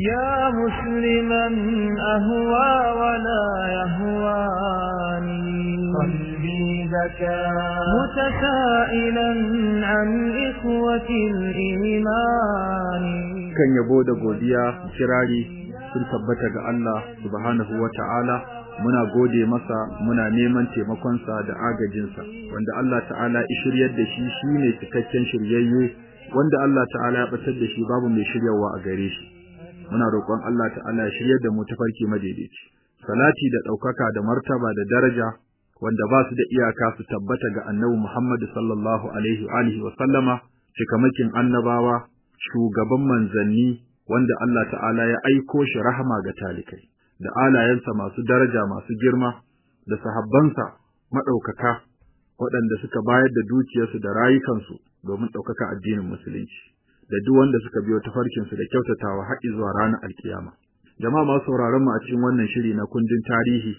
يا مسلما أهوى ولا يهواني قلبي بكى متسائلا عن إخوة الإيمان kan yabo da godiya kirari sun tabbata ga Allah subhanahu wa ta'ala muna gode masa muna neman taimakonsa da agajinsa wanda Allah ta'ala ya shiryar da shi shine cikakken shiryayye wanda Allah ta'ala ya batar da shi babu mai shiryawa a gare shi muna roƙon Allah ta'ala ya shiryar da mu tafarki madaidaici. Salati da ɗaukaka da martaba da daraja wanda ba su da iyaka su tabbata ga annabi Muhammad sallallahu alaihi wa alihi wa sallama cikamakin annabawa shugaban manzanni wanda Allah ta'ala ya aiko shi rahama ga talikai da alayensa masu daraja masu girma da sahabbansa maɗaukaka waɗanda suka bayar da dukiyarsu da rayukansu domin ɗaukaka addinin musulunci. Da duk wanda suka biyo tafarkinsu da kyautatawa har zuwa ranar alkiyama. Jama'a masu sauraron mu a cikin wannan shiri na kundin tarihi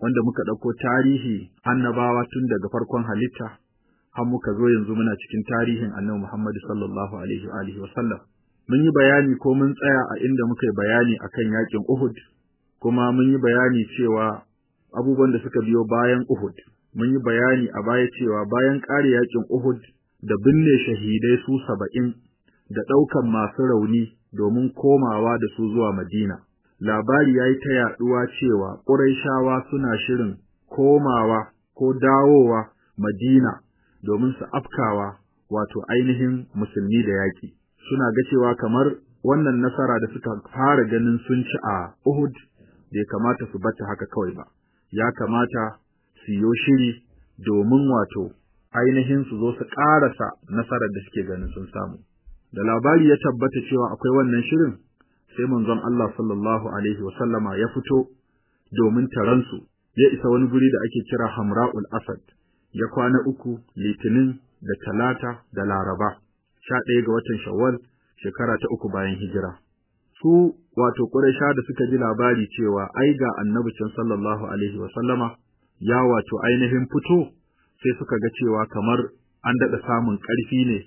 wanda muka ɗauko tarihi annabawa tun daga farkon halitta har muka zo yanzu muna cikin tarihin annabi Muhammad sallallahu alaihi wa alihi wasallam mun yi bayani ko mun tsaya a inda muka yi bayani akan yaƙin Uhud kuma mun yi bayani cewa abubuwan da suka biyo bayan Uhud. Mun yi bayani a baya cewa bayan ƙare yaƙin Uhud da binne shahidai su saba'in da ɗaukan masu rauni domin komawa da su zuwa Madina labari ya yi ta yaɗuwa cewa Qurayshawa suna shirin komawa ko dawowa Madina domin su afkawa wato ainihin musulmi da yaƙi. Suna ga cewa kamar wannan nasara da suka fara ganin sun ci a Uhud bai kamata su bata haka kawai ba, ya kamata su yi shiri domin wato ainihin su zo su ƙarasa nasarar da suke ganin sun samu. Da labari ya tabbata cewa akwai wannan shirin, sai manzon Allah sallallahu alaihi wasallama ya fito domin taransu, ya isa wani guri da ake kira Hamra'ul Asad. ya kwana uku litinin da talata da laraba. Sha ɗaya ga watan shawwal shekara ta uku bayan hijira. Su wato ƙuraisha da suka ji labari cewa ai ga annabi can sallallahu alaihi wa sallama ya wato ainihin fito sai suka ga cewa kamar an daɗa samun ƙarfi ne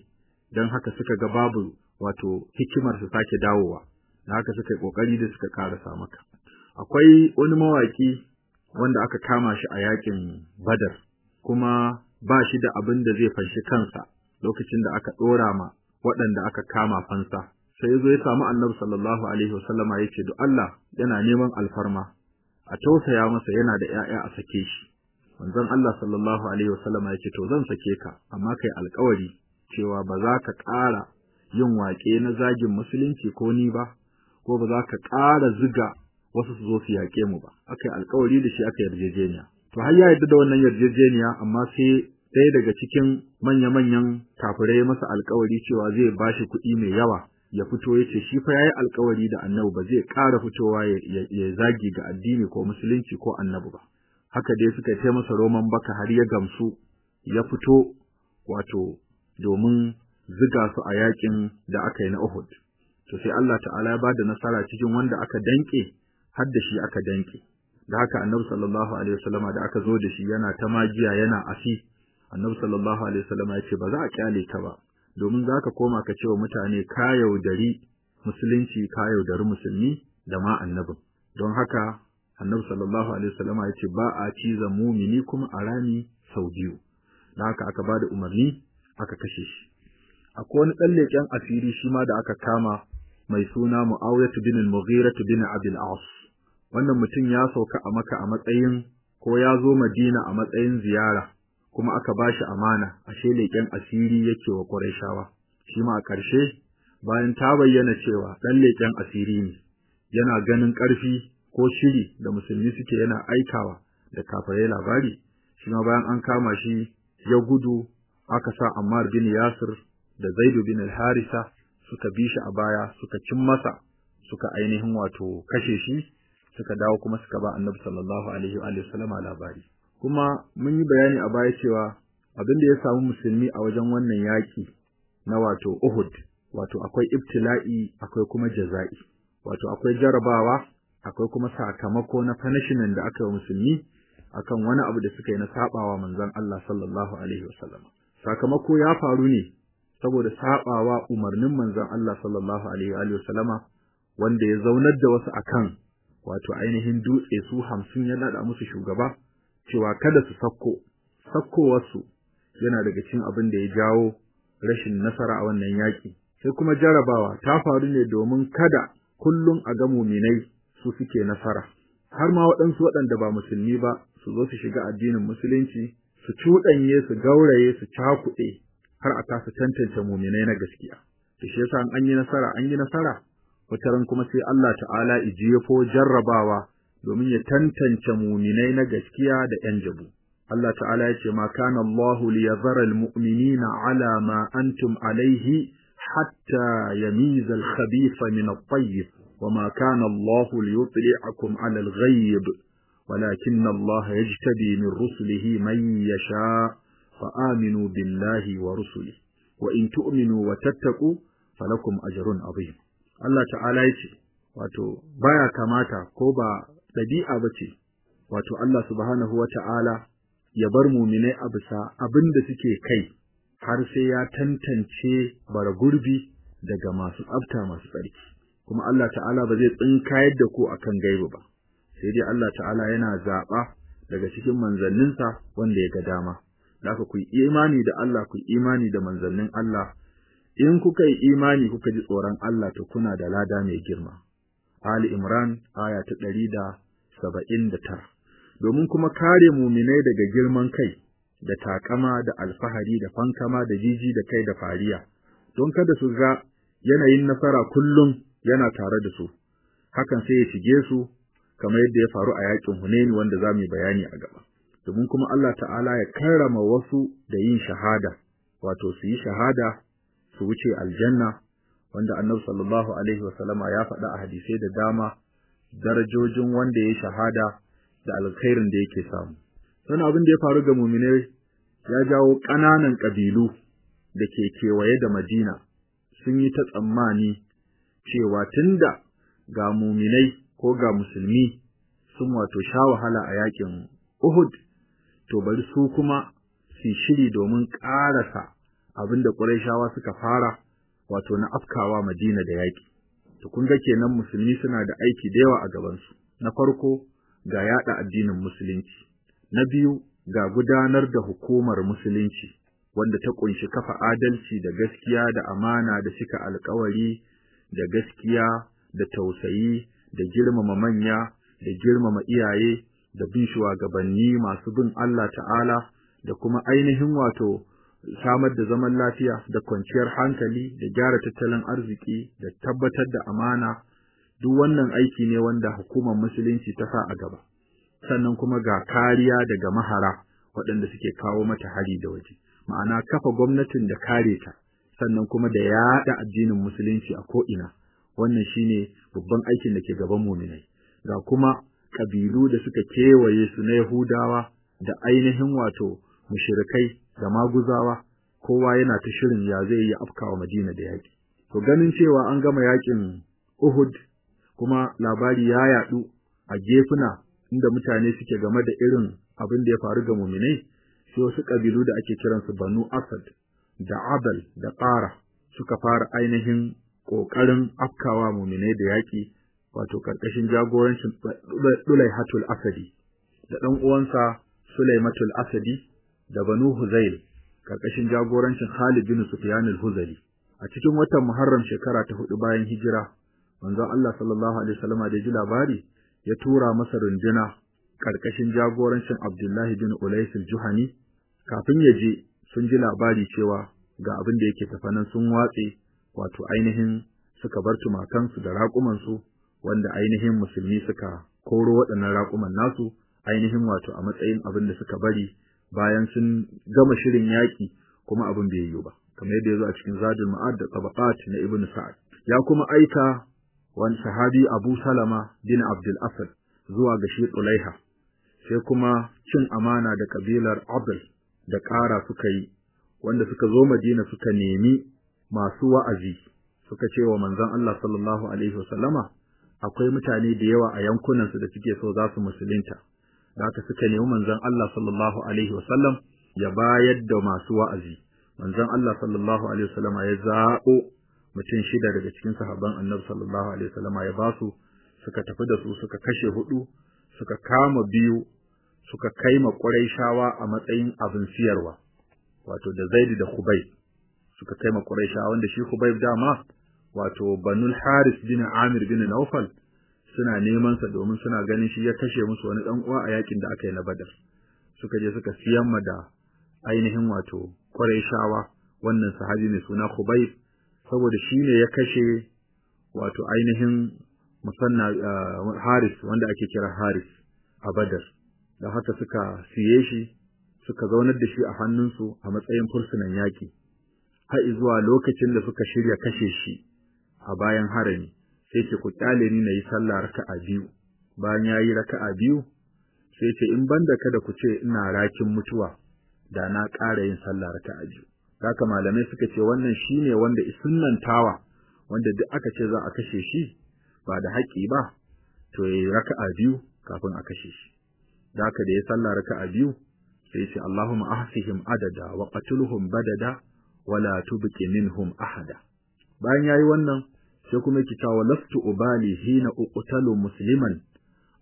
don haka suka ga babu wato hikimar su sake dawowa da haka suka yi ƙoƙari da suka ƙarasa maka akwai wani mawaƙi wanda aka kama shi a yaƙin badar kuma ba shi da abin da zai fanshi kansa lokacin da aka ɗora ma waɗanda aka kama fansa. Sai ya zo ya samu annabi sallallahu alaihi wasallama ya ce, Allah yana neman alfarma, a tausaya masa yana da ‘ya'ya a sake shi. Manzon Allah sallallahu alaihi wasallama ya ce, To zan sake ka, amma kai alkawari cewa ba za ka ƙara yin waƙe na zagin musulunci ko ni ba, ko ba za ka ƙara ziga wasu su zo su yaƙe mu ba. Aka yi alkawari da shi aka yarjejeniya. to har ya yarda da wannan yarjejeniya amma sai ɗaya daga cikin manya-manyan kafirai masa alkawari cewa zai bashi kuɗi mai yawa ya fito ya ce shi fa yayi alkawari da annabi ba zai ƙara fitowa ya zagi ga addini ko musulunci ko annabi ba haka dai suka yi masa roman baka har ya gamsu ya fito wato domin ziga su a yaƙin da aka yi na Uhud. To sai Allah ta'ala ya ba da nasara cikin wanda aka danke har da shi aka danke. Da haka annabi sallallahu alaihi wasallama da aka zo da shi yana ta magiya yana asi annabi sallallahu alaihi wasallama ya ce ba za a ƙyale ka ba. Domin za ka koma ka ce wa mutane ka yaudari musulunci ka yaudari musulmi da ma annabin don haka annabi sallallahu alaihi wasallama ya ce ba a ciza mumini kuma a rami sau biyu. Da haka aka ba da umarni aka kashe shi. Akwai wani ɗan leƙen asiri shi ma da aka kama mai suna Mu'awiyah bin al-Mughirah bin Abil As wannan mutum ya sauka a maka a matsayin ko ya zo Madina a matsayin ziyara kuma aka ba shi amana ashe leƙen asiri yake wa Qurayshawa. Shi ma a ƙarshe bayan ta bayyana cewa ɗan leƙen asiri ne yana ganin ƙarfi ko shiri da musulmi suke yana aikawa da kafirai labari shi ma bayan an kama shi ya gudu aka sa Ammar bin Yasir da Zaidu bin al-Harisa suka bi shi a baya suka cin masa suka ainihin wato kashe shi suka dawo kuma suka ba Annabi sallallahu alaihi wa sallama labari. Kuma mun yi bayani a baya cewa abin da ya samu musulmi a wajen wannan yaki na wato Uhud wato akwai ibtila'i akwai kuma jaza'i. Wato akwai jarabawa akwai kuma sakamako na punishment da aka yi musulmi akan wani abu da suka yi na sabawa manzon Allah sallallahu alaihi wasallam sakamako ya faru ne saboda sabawa umarnin manzon Allah sallallahu alaihi wasallama wanda ya zaunar da wasu akan wato ainihin dutse su hamsin ya nada musu shugaba cewa kada su sakko. Sakkowarsu yana daga cikin abin da ya jawo rashin nasara a wannan yaƙi. Sai kuma jarabawa ta faru ne domin kada kullum a ga muminai su suke nasara. Har ma waɗansu waɗanda ba musulmi ba su zo su shiga addinin musulunci su cuɗanye su gauraye su cakuɗe har a kasa tantance muminai na gaskiya to shi yasa an yi nasara an yi nasara wataran kuma sai Allah ta'ala ijiyefo jarrabawa domin ya tantance muminai na gaskiya da ƴan jabu Allah ta'ala ya ce ma kana Allah liyazara almu'minina ala ma antum alaihi hatta yamiza al-khabitha min at-tayyib وما كان الله ليطلعكم على الغيب ولكن الله يجتبي من رسله من يشاء فآمنوا بالله ورسله وإن تؤمنوا وتتقوا فلكم أجر عظيم Allah ta'ala ya ce, Wato, baya kamata ko ba ɗabi'a ba ce, wato Allah subhanahu wa ta'ala ya bar muminai a bisa abin da suke kai, har sai ya tantance bara gurbi daga masu tsafta masu tsarki. Kuma Allah ta'ala ba zai tsinkayar da ku akan gaibu ba, Sai dai Allah ta'ala yana zaɓa daga cikin manzanninsa wanda ya ga dama. Laka ku imani da Allah, ku imani da manzannin Allah, in kuka yi imani kuka ji tsoron Allah to kuna da lada mai girma. Ali Imran aya ta ɗari da saba'in da tara. Domin kuma kare muminai daga girman kai, da taƙama da alfahari da fankama da jiji da kai da fariya, don kada su ga yanayin nasara kullum yana tare da su, hakan sai ya shige su kamar yadda ya faru a yaƙin Hunaini wanda za mu bayani a gaba. Domin kuma Allah ta'ala ya karrama wasu da yin shahada, wato su yi shahada su wuce aljanna wanda annabi sallallahu alaihi wasallama ya faɗa a hadisai da dama darajojin wanda ya shahada da alkhairin da yake samu sannan abin da ya faru ga muminai ya jawo ƙananan ƙabilu da ke kewaye da Madina sun yi ta tsammani cewa tunda ga muminai ko ga musulmi sun wato sha wahala a yaƙin Uhud to bari su kuma su shiri domin ƙarasa abin da Qurayshawa suka fara wato na afkawa Madina da yaƙi. To kun ga kenan musulmi suna da aiki da yawa a gabansu. Na farko ga yaɗa addinin musulunci. Na biyu ga gudanar da hukumar musulunci wanda ta ƙunshi kafa adalci da gaskiya da amana da cika alkawari da gaskiya da tausayi da girmama manya da girmama iyaye da bin shugabanni masu bin Allah ta'ala da kuma ainihin wato samar da zaman lafiya da kwanciyar hankali da gyara tattalin arziki da tabbatar da amana. Duk wannan aiki ne wanda hukumar musulunci ta sa a gaba. Sannan kuma ga kariya daga mahara waɗanda suke kawo mata hari da waje. Ma'ana kafa gwamnatin da kare ta sannan kuma da yaɗa addinin musulunci a ko'ina. Wannan shine babban aikin da ke gaban muminai ga kuma ƙabilu da suka kewaye su na Yahudawa da ainihin wato mushirikai da maguzawa kowa yana ta shirin ya zai yi afkawa Madina da yaƙi. To ganin cewa an gama yaƙin Uhud kuma labari ya yaɗu a gefuna inda mutane suke game da irin abin da ya faru ga muminai sai wasu ƙabilu da ake kiransu Banu Asad da Abal da Ƙara suka fara ainihin ƙoƙarin afkawa muminai da yaƙi wato ƙarƙashin jagorancin Dulaihatul Asadi da ɗan uwansa Sulaimatul Asadi da Banu Huzail ƙarƙashin jagorancin Khalid bin Sufyan al-Huzali. A cikin watan Muharram shekara ta huɗu bayan hijira manzon Allah sallallahu alaihi wasallam da ji labari ya tura masa runduna ƙarƙashin jagorancin Abdullah bin Ulais al-Juhani kafin ya je sun ji labari cewa ga abin da yake tafanan sun watse wato ainihin suka bar tumakansu da raƙumansu wanda ainihin musulmi suka koro waɗannan raƙuman nasu ainihin wato a matsayin abin da suka bari bayan sun gama shirin yaƙi kuma abin bai yiwu ba. Kamar yadda ya zo a cikin zadul ma'ad da tabaqat na ibnu sa'ad. Ya kuma aika wani sahabi abu salama bin abdul asad zuwa ga shi tsulaiha sai kuma cin amana da kabilar abdul da ƙara suka yi wanda suka zo madina suka nemi masu wa'azi suka ce wa manzon Allah sallallahu alaihi wasallama akwai mutane da yawa a yankunansu da suke so za su musulunta. Da haka suka nemi manzon Allah sallallahu alaihi wasallam ya bayar da masu wa'azi. Manzon Allah sallallahu alaihi wasallam ya zaɓo mutum shida daga cikin sahabban Annabi sallallahu alaihi wasallama ya ba su suka tafi da su suka kashe huɗu suka kama biyu suka kai ma Qurayshawa a matsayin abin siyarwa wato da Zaid da Khubayb suka kai ma Qurayshawa wanda shi Khubayb dama wato Banul Haris bin Amir bin Naufal suna neman sa domin suna ganin shi ya kashe musu wani dan uwa a yaƙin da aka yi na Badar suka je suka siyan ma da ainihin wato Qurayshawa wannan sahabi mai suna Khubayb saboda shi ne ya kashe wato ainihin musanna Haris wanda ake kira Haris a Badar da haka suka siye shi suka zaunar da shi a hannunsu a matsayin fursunan yaƙi. Har zuwa lokacin da suka shirya kashe shi a bayan harami. Sai ce ku ƙyale ni na yi sallah raka'a biyu. Bayan yayi raka'a biyu sai ce in banda kada ku ce ina rakin mutuwa da na ƙara yin sallah raka'a biyu. Haka malamai suka ce wannan shine wanda isunnantawa wanda duk aka ce za a kashe shi ba da haƙi ba to yayi raka'a biyu kafin a kashe shi. Haka da ya sallah raka'a biyu sai ce Allahumma ahsihim adada wa qatluhum badada wala tubqi minhum ahada. Bayan yayi wannan sai kuma yake cewa lastu ubali hina uqtalu musliman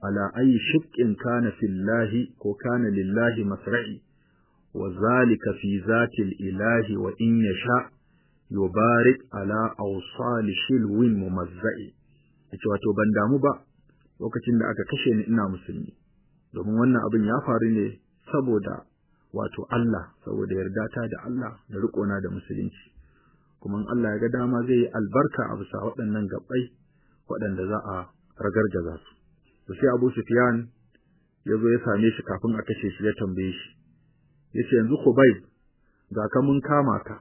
ala ayi shiqqin kana fillahi ko kana lillahi masra'i. Wa zalika fi zati ilahi wa in yasha yubarik ala awsal shilwin mumazzai. Yace wato ban damu ba lokacin da aka kashe ni ina musulmi. Domin wannan abin ya faru ne saboda wato Allah saboda yarda ta da Allah da riƙona da musulunci. Kuma in Allah ya ga dama zai yi albarka a bisa waɗannan gabbai waɗanda za a ragargaza su. To sai Abu Sufyan ya zo ya same shi kafin a kashe shi ya tambaye shi. Yace yanzu Khubayb ga ka mun kama ka.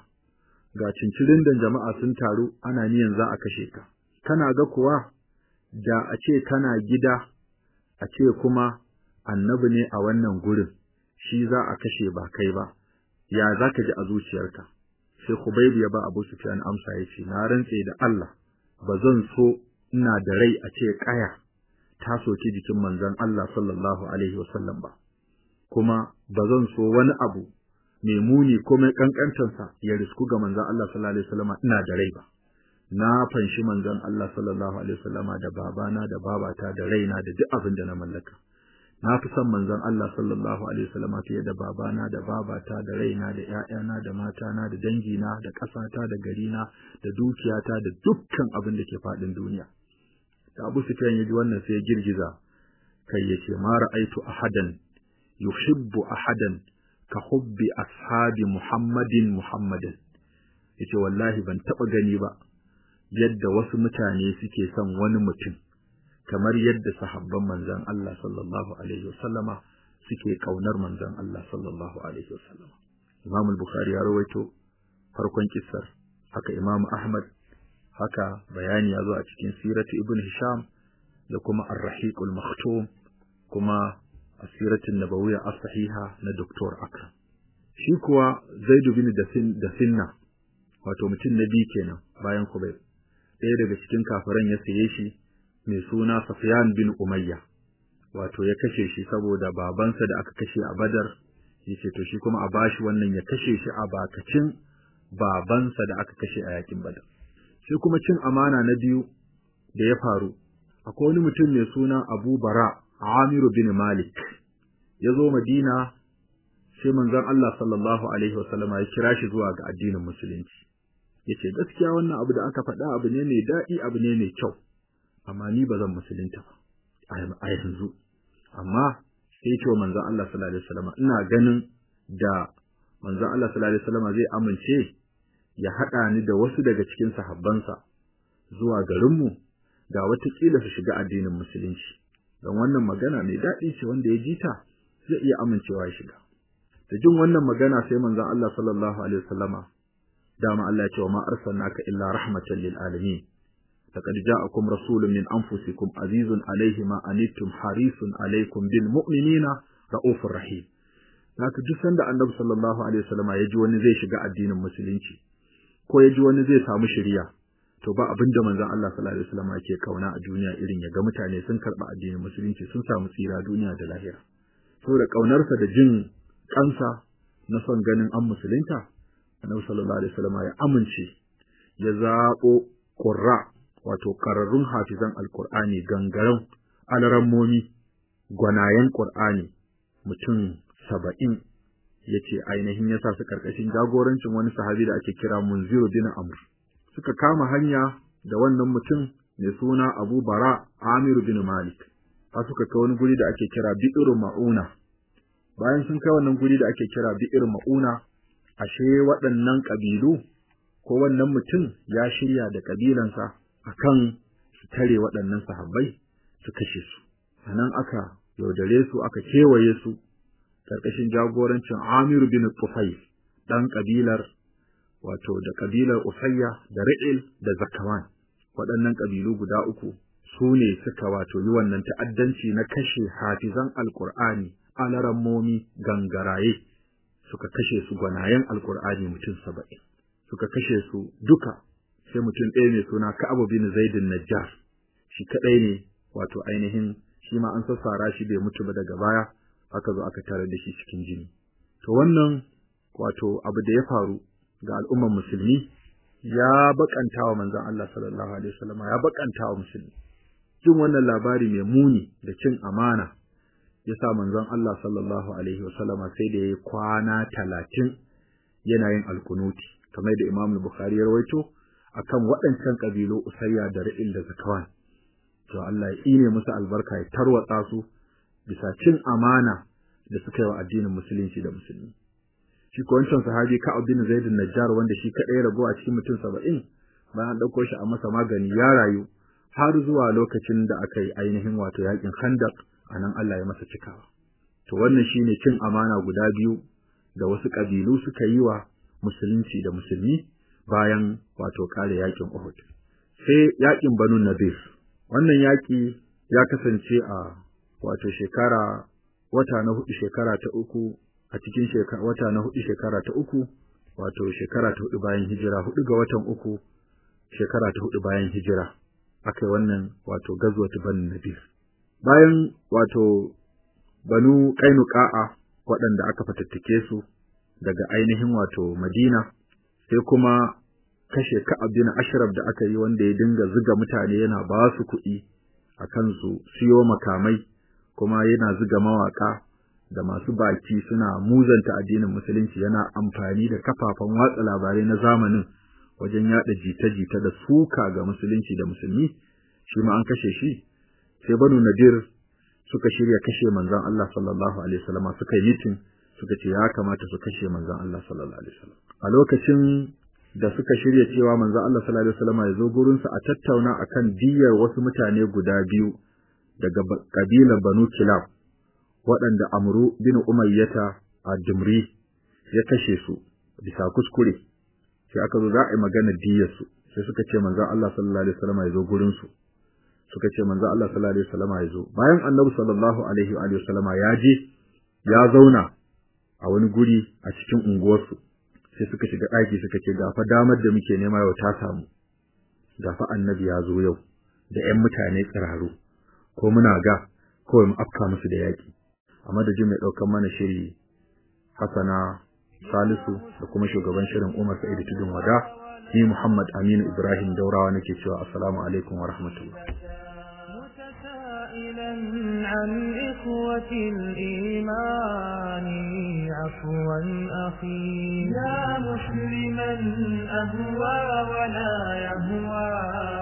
Ga cincirin da jama'a sun taru ana niyan za a kashe ka. Kana ga kuwa da a ce kana gida a ce kuma annabi ne a wannan gurin. Shi za a kashe ba kai ba. Ya za ka ji a zuciyarka? Sai Khubayb ya ba Abu Sufyan amsa ya ce na rantse da Allah ba zan so ina da rai a ce kaya ta soki jikin manzon Allah sallallahu alaihi wasallam ba. Kuma ba zan so wani abu mai muni ko mai kankantansa ya risku ga manzon Allah sallallahu alaihi wasallam ina da rai ba. Na fanshi manzon Allah sallallahu alaihi wasallama da babana da babata da raina da duk abin da na mallaka. Na fi son manzon Allah sallallahu alaihi wasallama fiye da babana da babata da raina da ƴaƴana da matana da dangina da ƙasata da garina da dukiyata da dukkan abin da ke faɗin duniya. Da Abu Sufyan ya ji wannan sai ya girgiza kai ya ce ma ra'aitu ahadan yuhibbu ahadan ka hubbi ashabi Muhammadin Muhammadin ya ce wallahi ban taba gani ba yadda wasu mutane suke son wani mutum kamar yadda sahabban manzon Allah sallallahu alaihi wasallama suke ƙaunar manzon Allah sallallahu alaihi wasallama Imam al-Bukhari ya rawaito farkon kissar haka Imam Ahmad haka bayani ya zo a cikin siratu Ibn Hisham da kuma Ar-Rahiq al-Makhtum kuma asiratin nabawiyya as-sahiha na Dr. Akram shi kuwa Zaid bin Dasinna wato mutum na biyu kenan bayan Khubayb ɗaya daga cikin kafiran ya saye shi mai suna Sufyan bin Umayya wato ya kashe shi saboda babansa da aka kashe a Badar ya ce to shi kuma a bashi wannan ya kashe shi a bakacin babansa da aka kashe a yaƙin Badar. Sai kuma cin amana na biyu da ya faru akwai wani mutum mai suna Abu Bara Amiru bin Malik. Ya zo Madina sai manzon Allah sallallahu alaihi wasallama ya kira shi zuwa ga addinin musulunci. Yace gaskiya wannan abu da aka faɗa abu ne mai daɗi abu ne mai kyau. Amma ni ba zan musulunta ba. A yanzu amma sai ce manzon Allah sallallahu alaihi wasallama ina ganin da manzon Allah sallallahu alaihi wasallama zai amince ya haɗa ni da wasu daga cikin sahabbansa zuwa garinmu da wataƙila su shiga addinin musulunci. Don wannan magana mai daɗi ce wanda ya ji ta zai iya amincewa ya shiga. Da jin wannan magana sai manzon Allah sallallahu alaihi wasallama dama Allah ya ce wa ma arsalnaka illa rahmatan lil alamin. Ja'akum rasulun min anfusikum azizun alayhi ma anittum harisun alaykum bil mu'minina raufur rahim haka duk sanda annabi sallallahu alaihi wasallama ya ji wani zai shiga addinin musulunci ko ya ji wani zai samu shiriya to ba abin da manzon Allah sallallahu alaihi wasallam yake ƙauna a duniya irin ya ga mutane sun karɓa addinin musulunci sun samu tsira duniya da lahira saboda kaunarsa da jin kansa na son ganin an musulunta annabi sallallahu alaihi wasallam ya amince ya zaɓo ƙurra wato ƙararrun hafizan alƙur'ani gangaren alarammomi gwanayen ƙur'ani mutum saba'in ya ce ainihin ya sa su ƙarƙashin jagorancin wani sahabi da ake kira munziru bin amr. Suka kama hanya da wannan mutum mai suna abu bara amiru bin malik. Har suka kai wani guri da ake kira bi'iru ma'una. Bayan sun kai wannan guri da ake kira bi'iru ma'una ashe waɗannan ƙabilu ko wannan mutum ya shirya da ƙabilansa akan su tare waɗannan sahabbai su kashe su. Anan aka yaudare su aka kewaye su ƙarƙashin jagorancin Amiru bin Tufayl dan kabilar wato da kabilar Usayya da Ra'il da Zakawan. Waɗannan kabilu guda uku su ne suka wato yi wannan ta'addanci na kashe hafizan alqur'ani alarammomi gangaraye. Suka kashe su gwanayen alqur'ani mutum saba'in. Suka kashe su duka. Sai mutum ɗaya ne suna Ka'ab bin Zaid najjar. Shi kadai ne wato ainihin shi ma an sassara shi bai mutu ba daga baya aka zo aka tare da shi cikin jini. To wannan wato abu da ya faru ga al'ummar musulmi ya bakanta wa manzon Allah sallallahu alaihi wasallam ya bakanta wa musulmi. Jin wannan labari mai muni da cin amana ya sa manzon Allah sallallahu alaihi wasallama sai da yayi kwana talatin yana yin alkunuti kamar da Imam Bukhari ya rawaito akan waɗancan kabilu Usayya da Ra'il da Zakawan to Allah ya ine musu albarka ya tarwatsa su bisa cin amana da suka yi wa addinin musulunci da musulmi. Shi ko wancan sahabi Ka'ab bin Zaid najjar wanda shi kadai ya rago a cikin mutum 70 bayan ɗauko shi a masa magani ya rayu har zuwa lokacin da aka yi ainihin wato yaƙin Khandaq a nan Allah ya masa cikawa. To wannan shine cin amana guda biyu da wasu kabilu suka yi wa musulunci da musulmi. Bayan wato kare yaƙin Uhud. Sai yaƙin Banu Nadir wannan yaki ya kasance a wato shekara wata na huɗu shekara ta uku a cikin shekara wata na huɗu shekara ta uku wato shekara ta huɗu bayan hijira huɗu ga watan uku shekara ta huɗu bayan hijira akai wannan wato gazwatu banu nadir bayan wato banu qainuqa'a waɗanda aka fatattake su daga ainihin wato Madina sai kuma kashe Ka'ab bin Ashraf da aka yi wanda ya dinga zuga mutane yana ba su kuɗi akan su siyo makamai kuma yana zuga mawaka da masu baki suna muzanta addinin musulunci yana amfani da kafafen watsa labarai na zamanin wajen yada jita-jita da suka ga musulunci da musulmi. Shi ma an kashe shi. Sai banu nadir suka shirya kashe manzon Allah sallallahu alaihi wasallam suka yi mitin suka ce ya kamata su kashe manzon Allah sallallahu alaihi wasallam. A lokacin da suka shirya cewa manzon Allah sallallahu alaihi wasallam ya zo gurin su a tattauna akan diyar wasu mutane guda biyu daga kabilar Banu Kilab waɗanda Amru bin Umayyata a Jumri ya kashe su bisa kuskure. Sai aka zo za a yi magana diyar su sai suka ce manzon Allah sallallahu alaihi wasallam ya zo gurin su. Suka ce manzon Allah sallallahu alaihi wasallam ya zo. Bayan Annabi sallallahu alaihi wa wasallam ya je ya zauna a wani guri a cikin unguwarsu. Sai suka shiga ɗaki suka ce ga fa damar da muke nema yau ta samu. Ga fa annabi ya zo yau da ƴan mutane tsiraru ko muna ga kawai mu afka musu da yaki a madadin mai ɗaukar mana shiri Hassana Salisu da kuma shugaban shirin Umar Sa'idu Tudun Wada ni Muhammad Aminu Ibrahim Daurawa nake cewa assalamu alaikum wa rahmatullah. عن إخوة الإيمان. عفوا أخي. يا مسلما أهوى ولا يهوى.